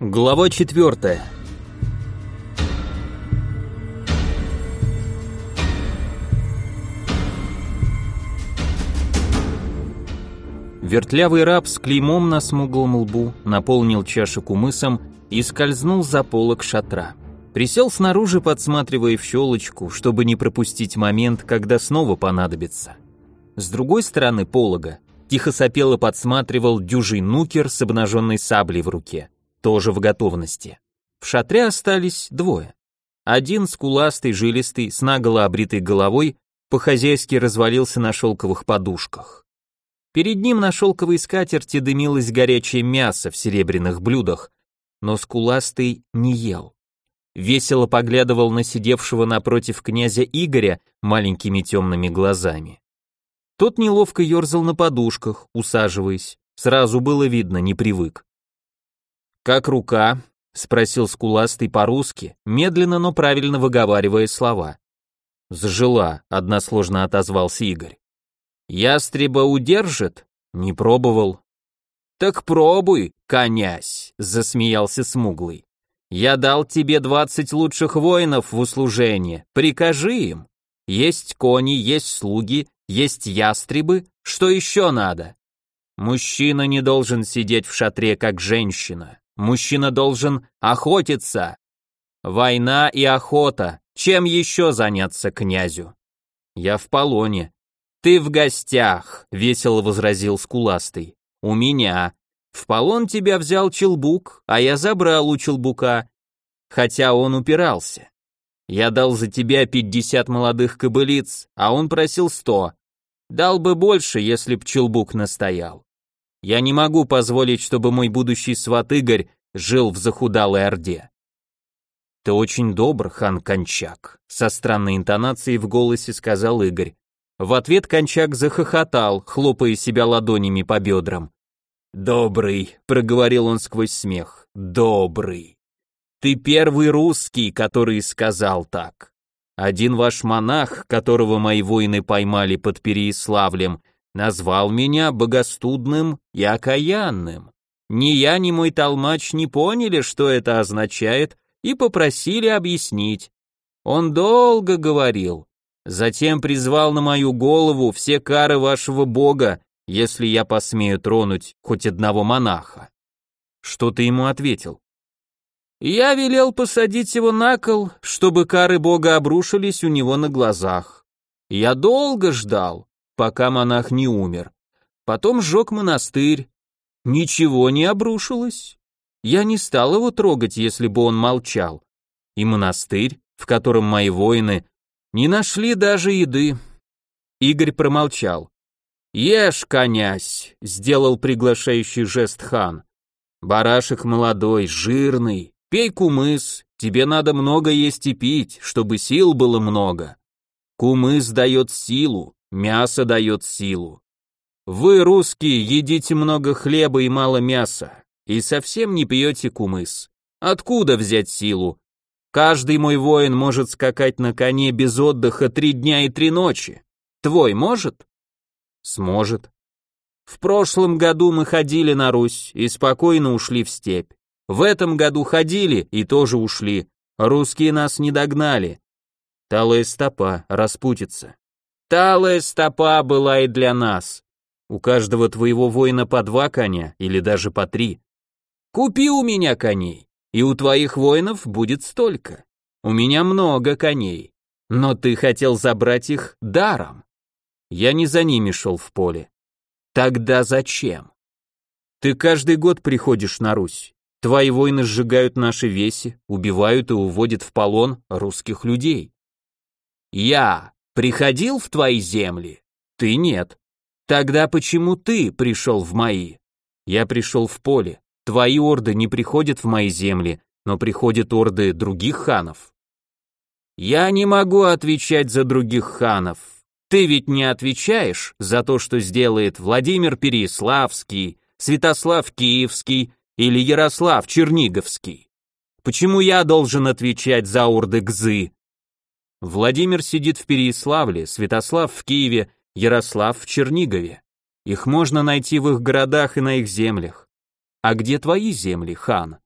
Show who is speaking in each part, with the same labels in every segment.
Speaker 1: Глава четвертая. Вертлявый раб с клеймом на смуглом лбу наполнил чашу кумысом и скользнул за полок шатра. Присел снаружи, подсматривая в щелочку, чтобы не пропустить момент, когда снова понадобится. С другой стороны полога тихо сопел и подсматривал дюжий нукер с обнаженной саблей в руке тоже в готовности. В шатре остались двое. Один скуластый, жилистый, с наголо обритой головой, по-хозяйски развалился на шелковых подушках. Перед ним на шелковой скатерти дымилось горячее мясо в серебряных блюдах, но скуластый не ел. Весело поглядывал на сидевшего напротив князя Игоря маленькими темными глазами. Тот неловко ерзал на подушках, усаживаясь, сразу было видно, не привык. «Как рука?» — спросил скуластый по-русски, медленно, но правильно выговаривая слова. «Зажила», — односложно отозвался Игорь. «Ястреба удержит?» «Не пробовал». «Так пробуй, конясь», — засмеялся смуглый. «Я дал тебе двадцать лучших воинов в услужение, прикажи им. Есть кони, есть слуги, есть ястребы, что еще надо?» Мужчина не должен сидеть в шатре, как женщина. Мужчина должен охотиться. Война и охота. Чем еще заняться князю? Я в полоне. Ты в гостях, весело возразил скуластый. У меня. В полон тебя взял Челбук, а я забрал у Челбука. Хотя он упирался. Я дал за тебя пятьдесят молодых кобылиц, а он просил сто. Дал бы больше, если б Челбук настоял. Я не могу позволить, чтобы мой будущий сват Игорь жил в захудалой орде. Ты очень добр, хан Кончак, со странной интонацией в голосе сказал Игорь. В ответ Кончак захохотал, хлопая себя ладонями по бедрам. «Добрый», — проговорил он сквозь смех, — «добрый. Ты первый русский, который сказал так. Один ваш монах, которого мои воины поймали под Переяславлем, назвал меня богостудным и окаянным. Ни я, ни мой толмач не поняли, что это означает, и попросили объяснить. Он долго говорил, затем призвал на мою голову все кары вашего бога, если я посмею тронуть хоть одного монаха. Что ты ему ответил? Я велел посадить его на кол, чтобы кары бога обрушились у него на глазах. Я долго ждал, пока монах не умер. Потом сжег монастырь. Ничего не обрушилось. Я не стал его трогать, если бы он молчал. И монастырь, в котором мои воины, не нашли даже еды. Игорь промолчал. «Ешь, конясь!» — сделал приглашающий жест хан. «Барашек молодой, жирный, пей кумыс, тебе надо много есть и пить, чтобы сил было много. Кумыс дает силу, Мясо дает силу. Вы, русские, едите много хлеба и мало мяса, и совсем не пьете кумыс. Откуда взять силу? Каждый мой воин может скакать на коне без отдыха три дня и три ночи. Твой может? Сможет. В прошлом году мы ходили на Русь и спокойно ушли в степь. В этом году ходили и тоже ушли. Русские нас не догнали. Талая стопа, распутится. Талая стопа была и для нас. У каждого твоего воина по два коня или даже по три. Купи у меня коней, и у твоих воинов будет столько. У меня много коней, но ты хотел забрать их даром. Я не за ними шел в поле. Тогда зачем? Ты каждый год приходишь на Русь. Твои воины сжигают наши веси, убивают и уводят в полон русских людей. Я приходил в твои земли? Ты нет. Тогда почему ты пришел в мои? Я пришел в поле. Твои орды не приходят в мои земли, но приходят орды других ханов. Я не могу отвечать за других ханов. Ты ведь не отвечаешь за то, что сделает Владимир Переяславский, Святослав Киевский или Ярослав Черниговский. Почему я должен отвечать за орды Гзы, Владимир сидит в Переяславле, Святослав в Киеве, Ярослав в Чернигове. Их можно найти в их городах и на их землях. А где твои земли, хан?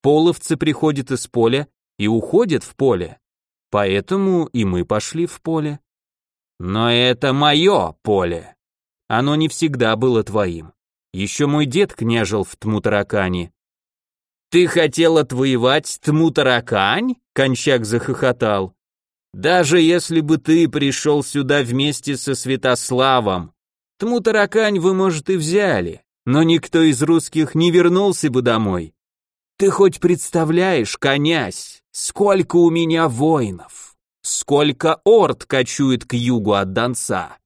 Speaker 1: Половцы приходят из поля и уходят в поле. Поэтому и мы пошли в поле. Но это мое поле. Оно не всегда было твоим. Еще мой дед княжил в Тмутаракане. Ты хотел отвоевать Тмутаракань? Кончак захохотал. Даже если бы ты пришел сюда вместе со Святославом, Тмутаракань вы, может, и взяли, но никто из русских не вернулся бы домой. Ты хоть представляешь, конясь, сколько у меня воинов, сколько орд кочует к югу от Донца.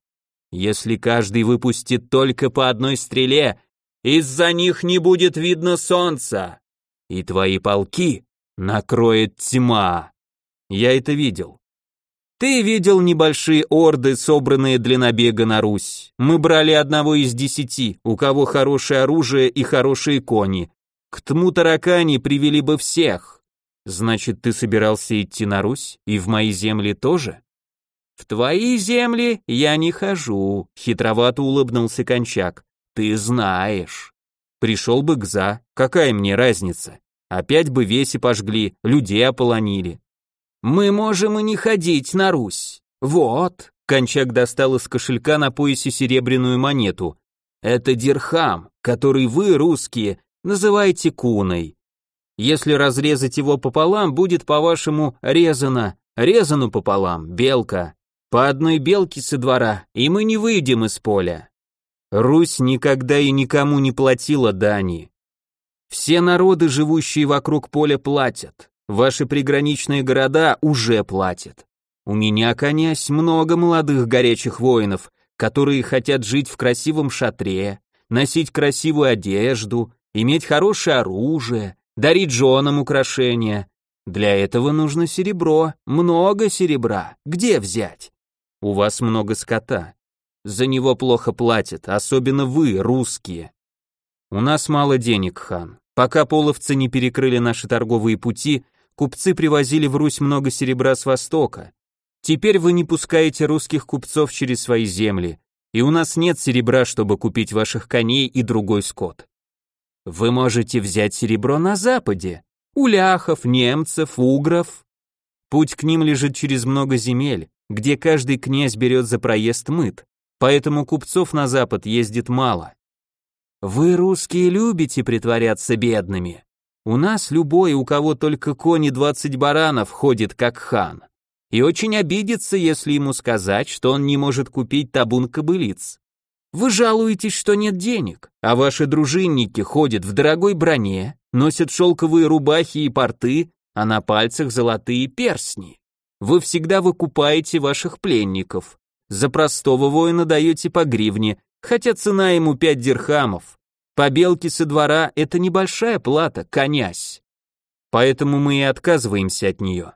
Speaker 1: Если каждый выпустит только по одной стреле, из-за них не будет видно солнца, и твои полки накроет тьма. Я это видел. Ты видел небольшие орды, собранные для набега на Русь. Мы брали одного из десяти, у кого хорошее оружие и хорошие кони. К тму таракани привели бы всех. Значит, ты собирался идти на Русь и в мои земли тоже? В твои земли я не хожу, хитровато улыбнулся Кончак. Ты знаешь. Пришел бы Гза, какая мне разница? Опять бы веси пожгли, людей ополонили. Мы можем и не ходить на Русь. Вот. Кончак достал из кошелька на поясе серебряную монету. Это дирхам, который вы, русские, называете куной. Если разрезать его пополам, будет, по-вашему, резано. Резану пополам, белка. По одной белке со двора, и мы не выйдем из поля. Русь никогда и никому не платила дани. Все народы, живущие вокруг поля, платят. Ваши приграничные города уже платят. У меня, князь, много молодых горячих воинов, которые хотят жить в красивом шатре, носить красивую одежду, иметь хорошее оружие, дарить женам украшения. Для этого нужно серебро, много серебра. Где взять? У вас много скота. За него плохо платят, особенно вы, русские. У нас мало денег, хан. Пока половцы не перекрыли наши торговые пути, купцы привозили в Русь много серебра с Востока. Теперь вы не пускаете русских купцов через свои земли, и у нас нет серебра, чтобы купить ваших коней и другой скот. Вы можете взять серебро на Западе, у ляхов, немцев, угров. Путь к ним лежит через много земель, где каждый князь берет за проезд мыт, поэтому купцов на Запад ездит мало. Вы, русские, любите притворяться бедными, у нас любой, у кого только кони двадцать баранов, ходит как хан. И очень обидится, если ему сказать, что он не может купить табун кобылиц. Вы жалуетесь, что нет денег, а ваши дружинники ходят в дорогой броне, носят шелковые рубахи и порты, а на пальцах золотые перстни. Вы всегда выкупаете ваших пленников. За простого воина даете по гривне, хотя цена ему пять дирхамов. Побелки со двора — это небольшая плата, конясь. Поэтому мы и отказываемся от нее.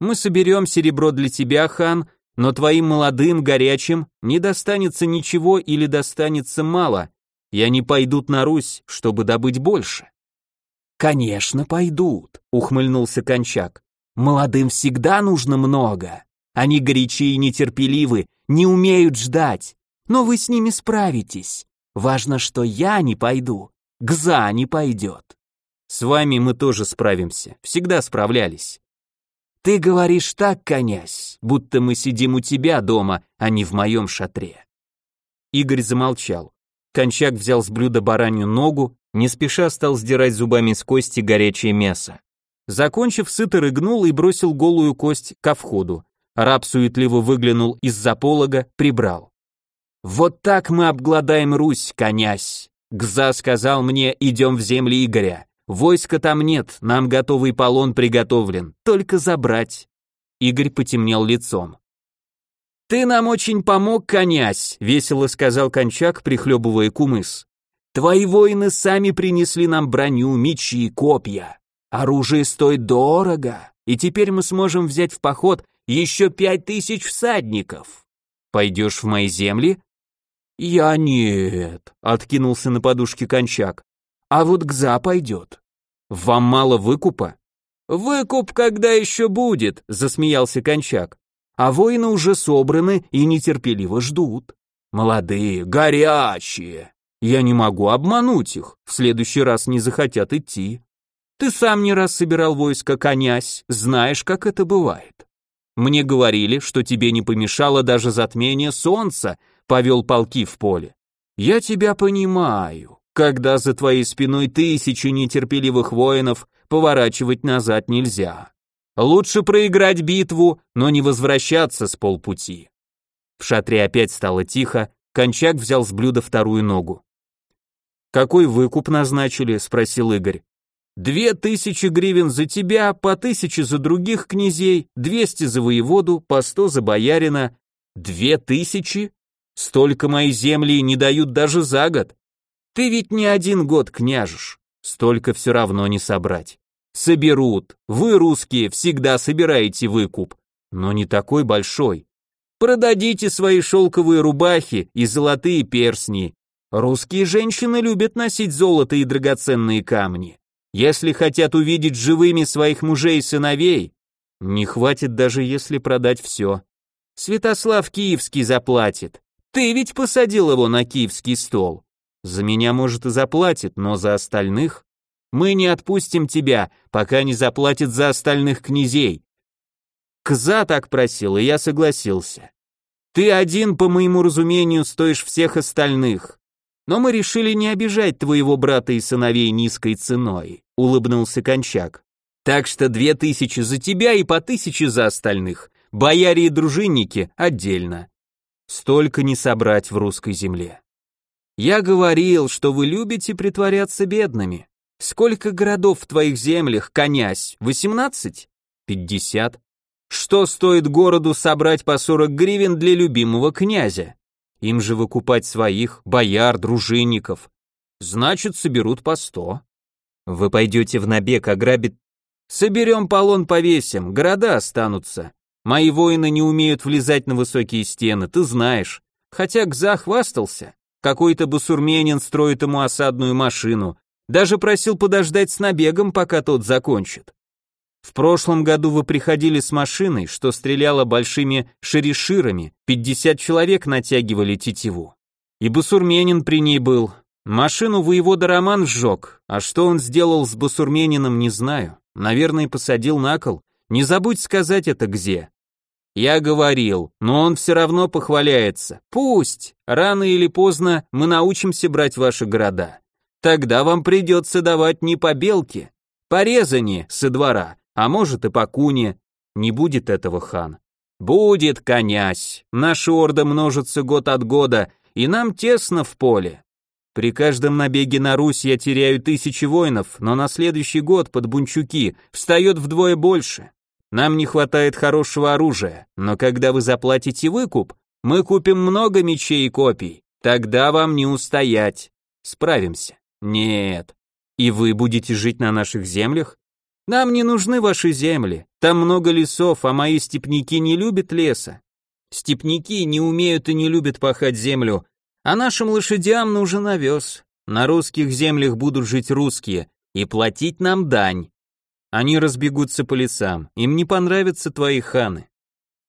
Speaker 1: Мы соберем серебро для тебя, хан, но твоим молодым, горячим не достанется ничего или достанется мало, и они пойдут на Русь, чтобы добыть больше. Конечно, пойдут, ухмыльнулся Кончак. Молодым всегда нужно много. Они горячи и нетерпеливы, не умеют ждать, но вы с ними справитесь. Важно, что я не пойду, Гза не пойдет. С вами мы тоже справимся, всегда справлялись. Ты говоришь так, конясь, будто мы сидим у тебя дома, а не в моем шатре. Игорь замолчал. Кончак взял с блюда баранью ногу, не спеша стал сдирать зубами с кости горячее мясо. Закончив, сыто рыгнул и бросил голую кость ко входу. Раб суетливо выглянул из-за полога, прибрал. Вот так мы обгладаем Русь, конясь. Гза сказал мне, идем в земли Игоря. Войска там нет, нам готовый полон приготовлен, только забрать. Игорь потемнел лицом. Ты нам очень помог, конясь, весело сказал Кончак, прихлебывая кумыс. Твои воины сами принесли нам броню, мечи, копья. Оружие стоит дорого, и теперь мы сможем взять в поход еще пять тысяч всадников. Пойдешь в мои земли? «Я нет», — откинулся на подушке кончак. «А вот Гза пойдет». «Вам мало выкупа?» «Выкуп когда еще будет», — засмеялся кончак. «А воины уже собраны и нетерпеливо ждут. Молодые, горячие. Я не могу обмануть их, в следующий раз не захотят идти». Ты сам не раз собирал войско, конясь, знаешь, как это бывает. Мне говорили, что тебе не помешало даже затмение солнца, повел полки в поле. Я тебя понимаю. Когда за твоей спиной тысячи нетерпеливых воинов, поворачивать назад нельзя. Лучше проиграть битву, но не возвращаться с полпути. В шатре опять стало тихо, Кончак взял с блюда вторую ногу. «Какой выкуп назначили?» — спросил Игорь. «Две тысячи гривен за тебя, по тысяче за других князей, двести за воеводу, по сто за боярина. Две тысячи? Столько мои земли не дают даже за год. Ты ведь не один год княжешь, столько все равно не собрать. Соберут. Вы, русские, всегда собираете выкуп. Но не такой большой. Продадите свои шелковые рубахи и золотые персни. Русские женщины любят носить золото и драгоценные камни. Если хотят увидеть живыми своих мужей и сыновей, не хватит даже если продать все. Святослав Киевский заплатит. Ты ведь посадил его на киевский стол. За меня, может, и заплатит, но за остальных? Мы не отпустим тебя, пока не заплатит за остальных князей. Кза так просил, и я согласился. Ты один, по моему разумению, стоишь всех остальных. Но мы решили не обижать твоего брата и сыновей низкой ценой, улыбнулся Кончак. Так что две тысячи за тебя и по тысяче за остальных. Бояре и дружинники отдельно. Столько не собрать в русской земле. Я говорил, что вы любите притворяться бедными. Сколько городов в твоих землях, конясь? Восемнадцать? Пятьдесят? Что стоит городу собрать по сорок гривен для любимого князя? Им же выкупать своих, бояр, дружинников. Значит, соберут по сто. Вы пойдете в набег ограбить... Соберем полон повесим, города останутся. Мои воины не умеют влезать на высокие стены, ты знаешь. Хотя Гза хвастался. Какой-то бусурменин строит ему осадную машину, даже просил подождать с набегом, пока тот закончит. В прошлом году вы приходили с машиной, что стреляла большими шериширами, 50 человек натягивали тетиву. И Басурменин при ней был. Машину воевода Роман сжег, а что он сделал с Басурменином, не знаю. Наверное, посадил на кол. Не забудь сказать это где. Я говорил, но он все равно похваляется. Пусть, рано или поздно мы научимся брать ваши города. Тогда вам придется давать не по белке, порезани со двора, а может и по куне. Не будет этого, хан. Будет, князь. Наша орда множится год от года, и нам тесно в поле. При каждом набеге на Русь я теряю тысячи воинов, но на следующий год под Бунчуки встает вдвое больше. Нам не хватает хорошего оружия, но когда вы заплатите выкуп, мы купим много мечей и копий. Тогда вам не устоять. Справимся. Нет. И вы будете жить на наших землях? Нам не нужны ваши земли. Там много лесов, а мои степняки не любят леса. Степняки не умеют и не любят пахать землю, а нашим лошадям нужен овес. На русских землях будут жить русские и платить нам дань. Они разбегутся по лесам, им не понравятся твои ханы.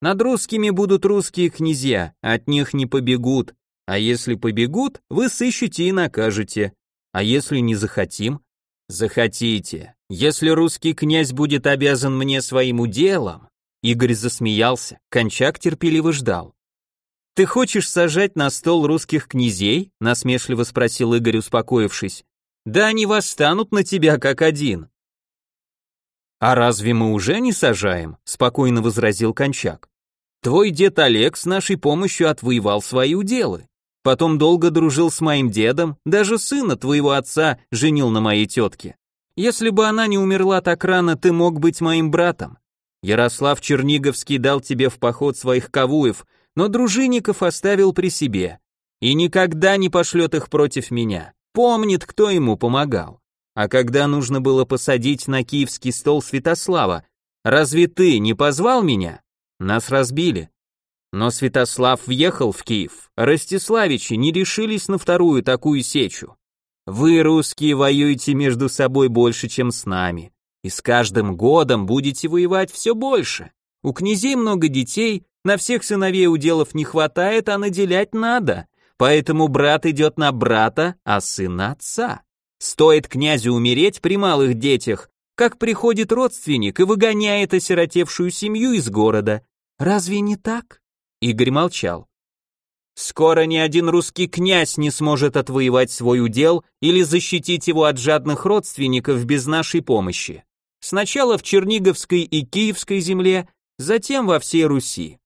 Speaker 1: Над русскими будут русские князья, от них не побегут, а если побегут, вы сыщете и накажете. А если не захотим? Захотите. Если русский князь будет обязан мне своим уделом. Игорь засмеялся, Кончак терпеливо ждал. Ты хочешь сажать на стол русских князей? насмешливо спросил Игорь, успокоившись. Да они восстанут на тебя как один. А разве мы уже не сажаем? спокойно возразил Кончак. Твой дед Олег с нашей помощью отвоевал свои уделы. Потом долго дружил с моим дедом, даже сына твоего отца женил на моей тетке. Если бы она не умерла так рано, ты мог быть моим братом. Ярослав Черниговский дал тебе в поход своих кавуев, но дружинников оставил при себе. И никогда не пошлет их против меня. Помнит, кто ему помогал. А когда нужно было посадить на киевский стол Святослава, разве ты не позвал меня? Нас разбили. Но Святослав въехал в Киев, Ростиславичи не решились на вторую такую сечу. Вы, русские, воюете между собой больше, чем с нами, и с каждым годом будете воевать все больше. У князей много детей, на всех сыновей уделов не хватает, а наделять надо, поэтому брат идет на брата, а сын на отца. Стоит князю умереть при малых детях, как приходит родственник и выгоняет осиротевшую семью из города. Разве не так? Игорь молчал. Скоро ни один русский князь не сможет отвоевать свой удел или защитить его от жадных родственников без нашей помощи. Сначала в Черниговской и Киевской земле, затем во всей Руси.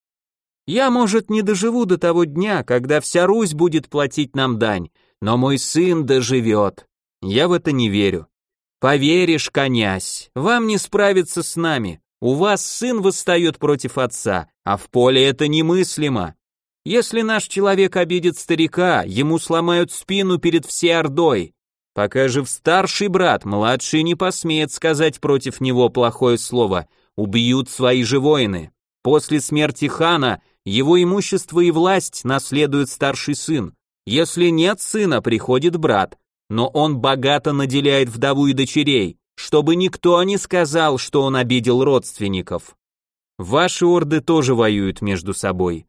Speaker 1: Я, может, не доживу до того дня, когда вся Русь будет платить нам дань, но мой сын доживет. Я в это не верю. Поверишь, князь, вам не справиться с нами. У вас сын восстает против отца, а в поле это немыслимо. Если наш человек обидит старика, ему сломают спину перед всей Ордой. Пока жив старший брат, младший не посмеет сказать против него плохое слово, убьют свои же воины. После смерти хана его имущество и власть наследует старший сын. Если нет сына, приходит брат, но он богато наделяет вдову и дочерей, чтобы никто не сказал, что он обидел родственников. Ваши орды тоже воюют между собой.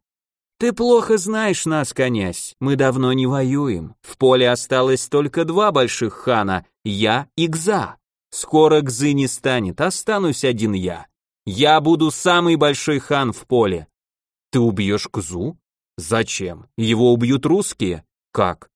Speaker 1: Ты плохо знаешь нас, князь, мы давно не воюем. В поле осталось только два больших хана, я и Гза. Скоро Гзы не станет, останусь один я. Я буду самый большой хан в поле. Ты убьешь Гзу? Зачем? Его убьют русские? Как?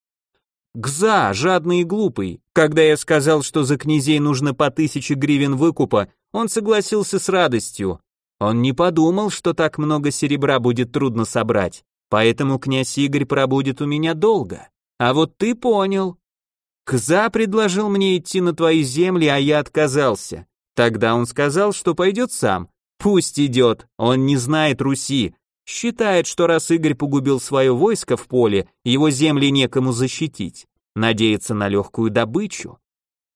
Speaker 1: Гза, жадный и глупый. Когда я сказал, что за князей нужно по тысяче гривен выкупа, он согласился с радостью. Он не подумал, что так много серебра будет трудно собрать, поэтому князь Игорь пробудет у меня долго. А вот ты понял. Кза предложил мне идти на твои земли, а я отказался. Тогда он сказал, что пойдет сам. Пусть идет, он не знает Руси. Считает, что раз Игорь погубил свое войско в поле, его земли некому защитить. Надеется на легкую добычу.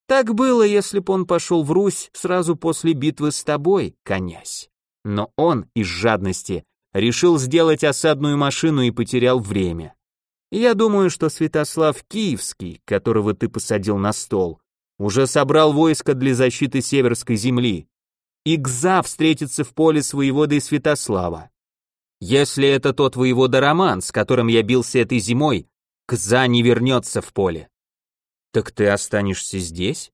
Speaker 1: Так было, если б он пошел в Русь сразу после битвы с тобой, князь. Но он из жадности решил сделать осадную машину и потерял время. Я думаю, что Святослав Киевский, которого ты посадил на стол, уже собрал войско для защиты Северской земли. Игза встретится в поле с воеводой Святослава. Если это тот воевода Роман, с которым я бился этой зимой, Кза не вернется в поле. Так ты останешься здесь?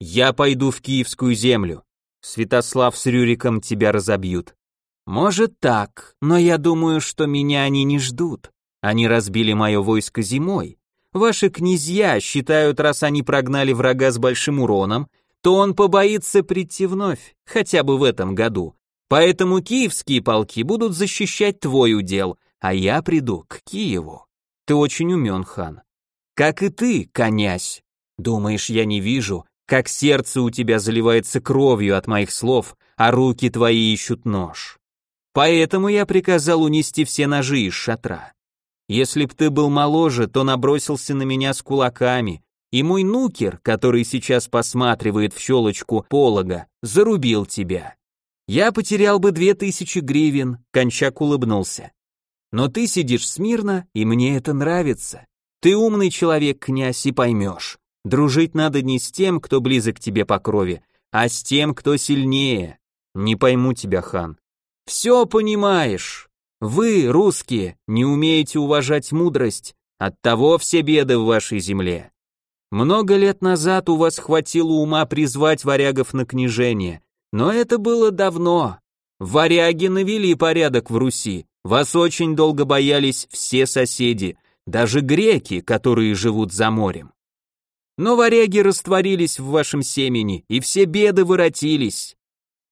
Speaker 1: Я пойду в Киевскую землю. Святослав с Рюриком тебя разобьют. Может так, но я думаю, что меня они не ждут. Они разбили мое войско зимой. Ваши князья считают, раз они прогнали врага с большим уроном, то он побоится прийти вновь, хотя бы в этом году. Поэтому киевские полки будут защищать твой удел, а я приду к Киеву. Ты очень умен, хан. Как и ты, князь. Думаешь, я не вижу, как сердце у тебя заливается кровью от моих слов, а руки твои ищут нож. Поэтому я приказал унести все ножи из шатра. Если б ты был моложе, то набросился на меня с кулаками, и мой нукер, который сейчас посматривает в щелочку полога, зарубил тебя. Я потерял бы две тысячи гривен, Кончак улыбнулся. Но ты сидишь смирно, и мне это нравится. Ты умный человек, князь, и поймешь. Дружить надо не с тем, кто близок тебе по крови, а с тем, кто сильнее. Не пойму тебя, хан. Все понимаешь. Вы, русские, не умеете уважать мудрость, оттого все беды в вашей земле. Много лет назад у вас хватило ума призвать варягов на княжение, но это было давно. Варяги навели порядок в Руси, вас очень долго боялись все соседи, даже греки, которые живут за морем. Но варяги растворились в вашем семени, и все беды воротились.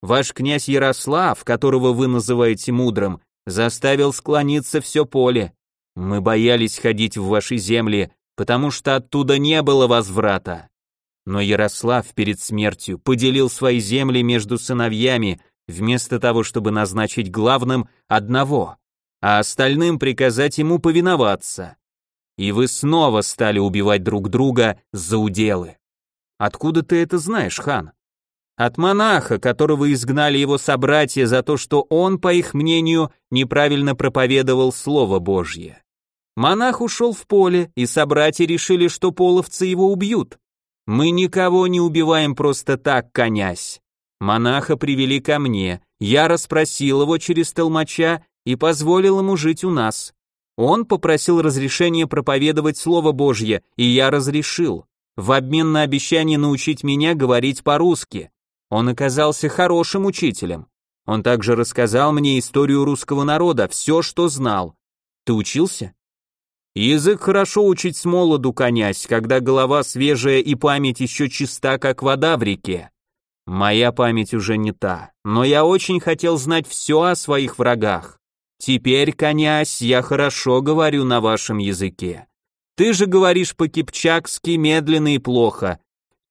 Speaker 1: Ваш князь Ярослав, которого вы называете мудрым, заставил склониться все поле. Мы боялись ходить в ваши земли, потому что оттуда не было возврата. Но Ярослав перед смертью поделил свои земли между сыновьями, вместо того, чтобы назначить главным одного, а остальным приказать ему повиноваться и вы снова стали убивать друг друга за уделы. Откуда ты это знаешь, хан? От монаха, которого изгнали его собратья за то, что он, по их мнению, неправильно проповедовал Слово Божье. Монах ушел в поле, и собратья решили, что половцы его убьют. Мы никого не убиваем просто так, конясь. Монаха привели ко мне, я расспросил его через толмача и позволил ему жить у нас. Он попросил разрешения проповедовать Слово Божье, и я разрешил, в обмен на обещание научить меня говорить по-русски. Он оказался хорошим учителем. Он также рассказал мне историю русского народа, все, что знал. Ты учился? Язык хорошо учить с молоду, князь, когда голова свежая и память еще чиста, как вода в реке. Моя память уже не та, но я очень хотел знать все о своих врагах. Теперь, князь, я хорошо говорю на вашем языке. Ты же говоришь по-кипчакски медленно и плохо.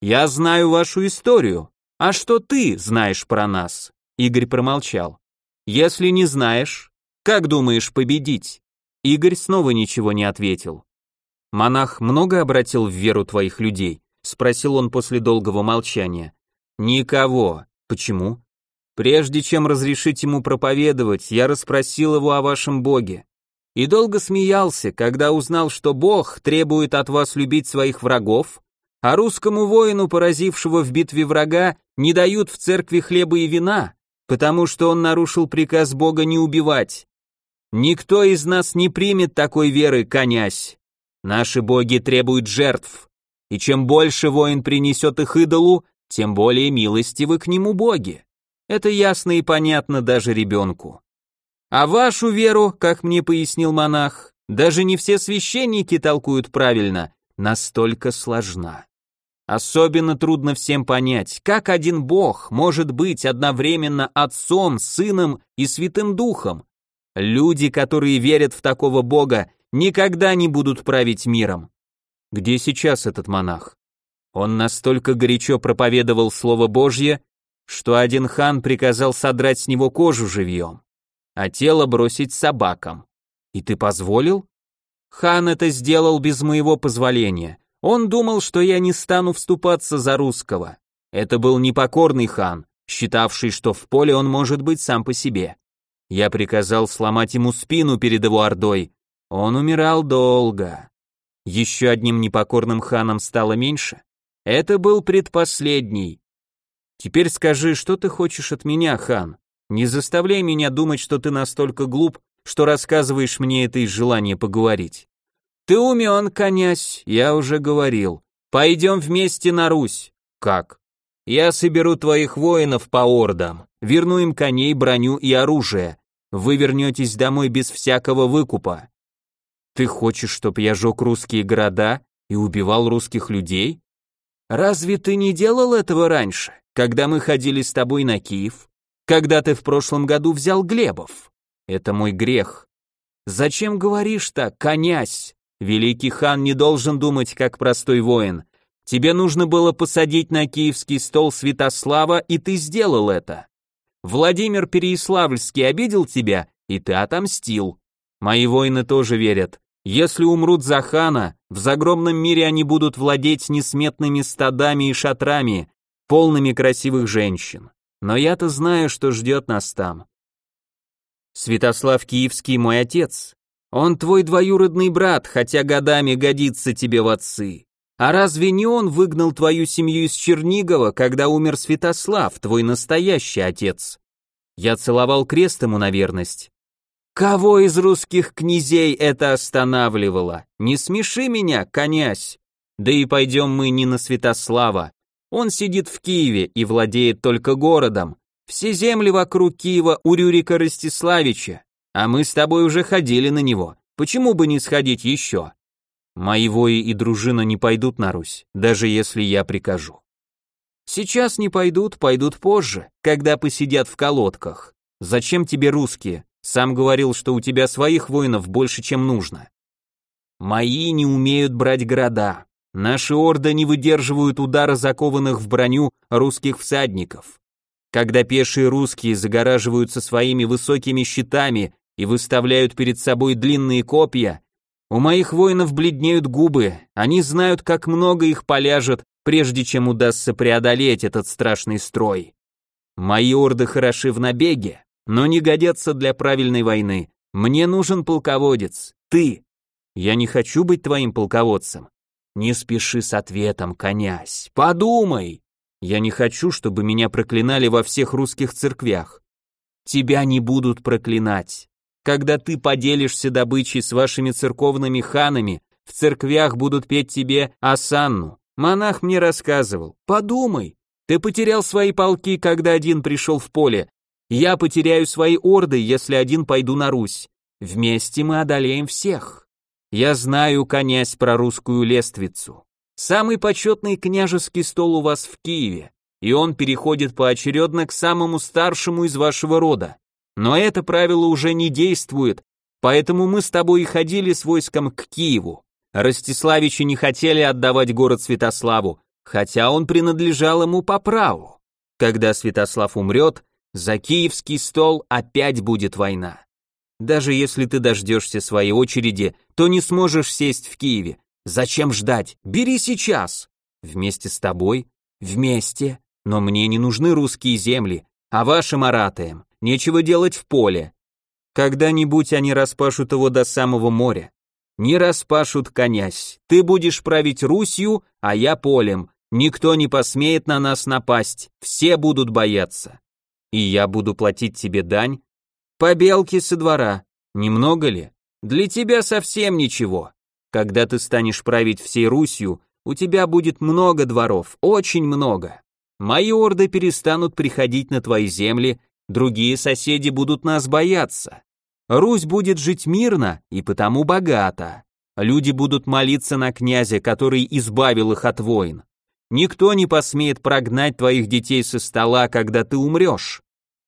Speaker 1: Я знаю вашу историю. А что ты знаешь про нас? Игорь промолчал. Если не знаешь, как думаешь победить? Игорь снова ничего не ответил. Монах много обратил в веру твоих людей? Спросил он после долгого молчания. Никого. Почему? Прежде чем разрешить ему проповедовать, я расспросил его о вашем Боге. И долго смеялся, когда узнал, что Бог требует от вас любить своих врагов, а русскому воину, поразившего в битве врага, не дают в церкви хлеба и вина, потому что он нарушил приказ Бога не убивать. Никто из нас не примет такой веры, князь. Наши боги требуют жертв, и чем больше воин принесет их идолу, тем более милостивы к нему боги. Это ясно и понятно даже ребенку. А вашу веру, как мне пояснил монах, даже не все священники толкуют правильно, настолько сложна. Особенно трудно всем понять, как один бог может быть одновременно отцом, сыном и святым духом. Люди, которые верят в такого бога, никогда не будут править миром. Где сейчас этот монах? Он настолько горячо проповедовал Слово Божье, что один хан приказал содрать с него кожу живьем, а тело бросить собакам. И ты позволил? Хан это сделал без моего позволения. Он думал, что я не стану вступаться за русского. Это был непокорный хан, считавший, что в поле он может быть сам по себе. Я приказал сломать ему спину перед его ордой. Он умирал долго. Еще одним непокорным ханом стало меньше. Это был предпоследний. Теперь скажи, что ты хочешь от меня, хан? Не заставляй меня думать, что ты настолько глуп, что рассказываешь мне это из желания поговорить. Ты умен, князь, я уже говорил. Пойдем вместе на Русь. Как? Я соберу твоих воинов по ордам, верну им коней, броню и оружие. Вы вернетесь домой без всякого выкупа. Ты хочешь, чтоб я жег русские города и убивал русских людей? Разве ты не делал этого раньше, когда мы ходили с тобой на Киев? Когда ты в прошлом году взял Глебов? Это мой грех. Зачем говоришь так, князь? Великий хан не должен думать как простой воин. Тебе нужно было посадить на киевский стол Святослава, и ты сделал это. Владимир Переяславльский обидел тебя, и ты отомстил. Мои воины тоже верят. Если умрут за хана, в загромном мире они будут владеть несметными стадами и шатрами, полными красивых женщин. Но я-то знаю, что ждет нас там. Святослав Киевский мой отец. Он твой двоюродный брат, хотя годами годится тебе в отцы. А разве не он выгнал твою семью из Чернигова, когда умер Святослав, твой настоящий отец? Я целовал крест ему на верность. Кого из русских князей это останавливало? Не смеши меня, князь. Да и пойдем мы не на Святослава. Он сидит в Киеве и владеет только городом. Все земли вокруг Киева у Рюрика Ростиславича, а мы с тобой уже ходили на него. Почему бы не сходить еще? Мои вои и дружина не пойдут на Русь, даже если я прикажу. Сейчас не пойдут, пойдут позже, когда посидят в колодках. Зачем тебе русские? Сам говорил, что у тебя своих воинов больше, чем нужно. Мои не умеют брать города. Наши орды не выдерживают удара закованных в броню русских всадников. Когда пешие русские загораживаются своими высокими щитами и выставляют перед собой длинные копья, у моих воинов бледнеют губы, они знают, как много их поляжет, прежде чем удастся преодолеть этот страшный строй. Мои орды хороши в набеге, но не годятся для правильной войны. Мне нужен полководец, ты. Я не хочу быть твоим полководцем. Не спеши с ответом, князь. Подумай. Я не хочу, чтобы меня проклинали во всех русских церквях. Тебя не будут проклинать. Когда ты поделишься добычей с вашими церковными ханами, в церквях будут петь тебе осанну. Монах мне рассказывал. Подумай. Ты потерял свои полки, когда один пришел в поле. Я потеряю свои орды, если один пойду на Русь. Вместе мы одолеем всех. Я знаю, князь, про русскую лествицу. Самый почетный княжеский стол у вас в Киеве, и он переходит поочередно к самому старшему из вашего рода. Но это правило уже не действует, поэтому мы с тобой и ходили с войском к Киеву. Ростиславичи не хотели отдавать город Святославу, хотя он принадлежал ему по праву. Когда Святослав умрет, за киевский стол опять будет война. Даже если ты дождешься своей очереди, то не сможешь сесть в Киеве. Зачем ждать? Бери сейчас. Вместе с тобой? Вместе. Но мне не нужны русские земли, а вашим аратаям нечего делать в поле. Когда-нибудь они распашут его до самого моря. Не распашут, князь. Ты будешь править Русью, а я полем. Никто не посмеет на нас напасть, все будут бояться. И я буду платить тебе дань? Побелки со двора. Немного ли? Для тебя совсем ничего. Когда ты станешь править всей Русью, у тебя будет много дворов, очень много. Мои орды перестанут приходить на твои земли, другие соседи будут нас бояться. Русь будет жить мирно и потому богата. Люди будут молиться на князя, который избавил их от войн. Никто не посмеет прогнать твоих детей со стола, когда ты умрешь.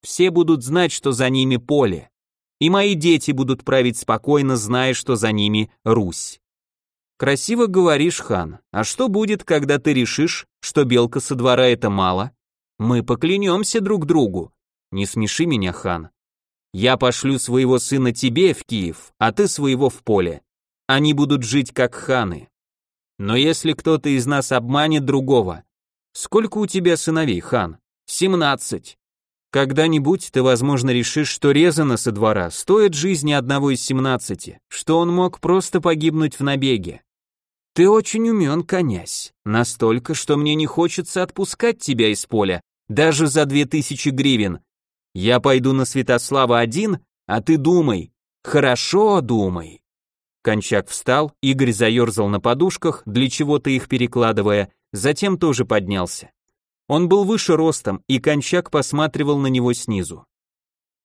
Speaker 1: Все будут знать, что за ними поле. И мои дети будут править спокойно, зная, что за ними Русь. Красиво говоришь, хан. А что будет, когда ты решишь, что белка со двора это мало? Мы поклянемся друг другу. Не смеши меня, хан. Я пошлю своего сына тебе в Киев, а ты своего в поле. Они будут жить как ханы. Но если кто-то из нас обманет другого, сколько у тебя сыновей, хан? Семнадцать. Когда-нибудь ты, возможно, решишь, что резано со двора стоит жизни одного из семнадцати, что он мог просто погибнуть в набеге. Ты очень умен, князь, настолько, что мне не хочется отпускать тебя из поля, даже за две тысячи гривен. Я пойду на Святослава один, а ты думай, хорошо думай. Кончак встал, Игорь заерзал на подушках, для чего-то их перекладывая, затем тоже поднялся. Он был выше ростом, и Кончак посматривал на него снизу.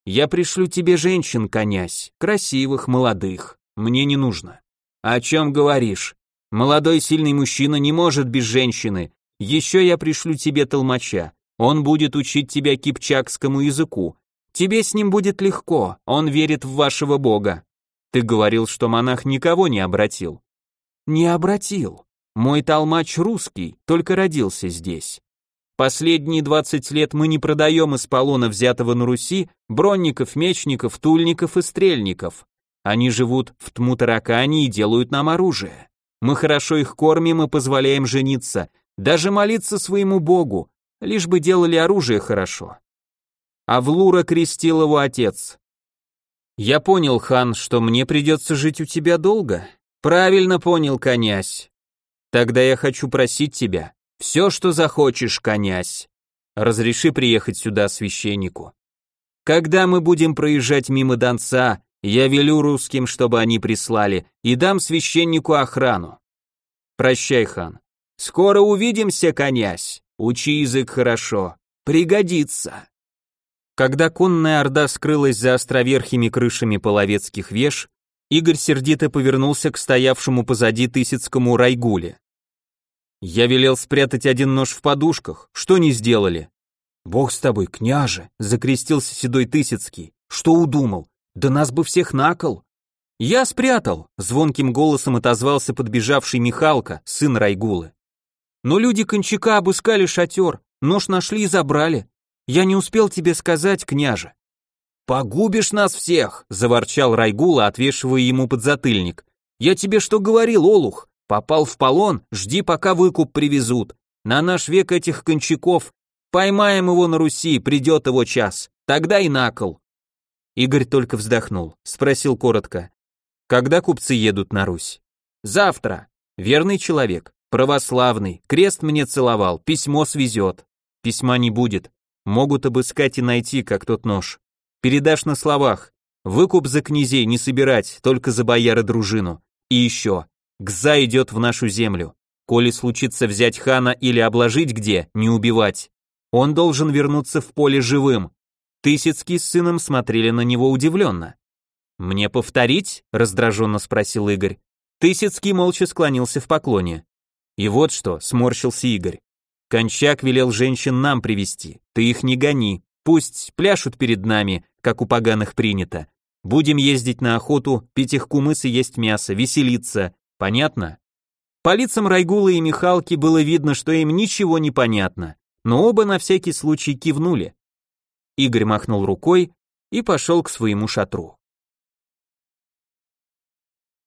Speaker 1: «Я пришлю тебе женщин, князь, красивых, молодых. Мне не нужно». «О чем говоришь? Молодой сильный мужчина не может без женщины. Еще я пришлю тебе толмача. Он будет учить тебя кипчакскому языку. Тебе с ним будет легко, он верит в вашего бога. Ты говорил, что монах никого не обратил. Не обратил. Мой толмач русский, только родился здесь. Последние 20 лет мы не продаем из полона, взятого на Руси, бронников, мечников, тульников и стрельников. Они живут в Тмутаракане и делают нам оружие. Мы хорошо их кормим и позволяем жениться, даже молиться своему богу, лишь бы делали оружие хорошо. А в Лура крестил его отец. Я понял, хан, что мне придется жить у тебя долго. Правильно понял, князь. Тогда я хочу просить тебя, все, что захочешь, князь. Разреши приехать сюда священнику. Когда мы будем проезжать мимо Донца, я велю русским, чтобы они прислали, и дам священнику охрану. Прощай, хан. Скоро увидимся, князь. Учи язык хорошо. Пригодится. Когда конная орда скрылась за островерхими крышами половецких веж, Игорь сердито повернулся к стоявшему позади Тысяцкому Райгуле. «Я велел спрятать один нож в подушках, что не сделали?» «Бог с тобой, княже!» — закрестился седой Тысяцкий. «Что удумал? Да нас бы всех накол!» «Я спрятал!» — звонким голосом отозвался подбежавший Михалка, сын Райгулы. «Но люди Кончака обыскали шатер, нож нашли и забрали. Я не успел тебе сказать, княже. Погубишь нас всех, заворчал Райгула, отвешивая ему подзатыльник. Я тебе что говорил, олух? Попал в полон, жди, пока выкуп привезут. На наш век этих кончаков поймаем его на Руси, придет его час. Тогда и накол. Игорь только вздохнул, спросил коротко: "Когда купцы едут на Русь?" "Завтра. Верный человек, православный, крест мне целовал, письмо свезет. Письма не будет. Могут обыскать и найти, как тот нож. Передашь на словах. Выкуп за князей не собирать, только за бояра дружину. И еще. Гза идет в нашу землю. Коли случится взять хана или обложить где, не убивать. Он должен вернуться в поле живым. Тысяцкий с сыном смотрели на него удивленно. «Мне повторить?» – раздраженно спросил Игорь. Тысяцкий молча склонился в поклоне. И вот что, сморщился Игорь. Кончак велел женщин нам привести. Ты их не гони. Пусть пляшут перед нами, как у поганых принято. Будем ездить на охоту, пить их кумыс и есть мясо, веселиться. Понятно? По лицам Райгула и Михалки было видно, что им ничего не понятно, но оба на всякий случай кивнули. Игорь махнул рукой и пошел к своему шатру.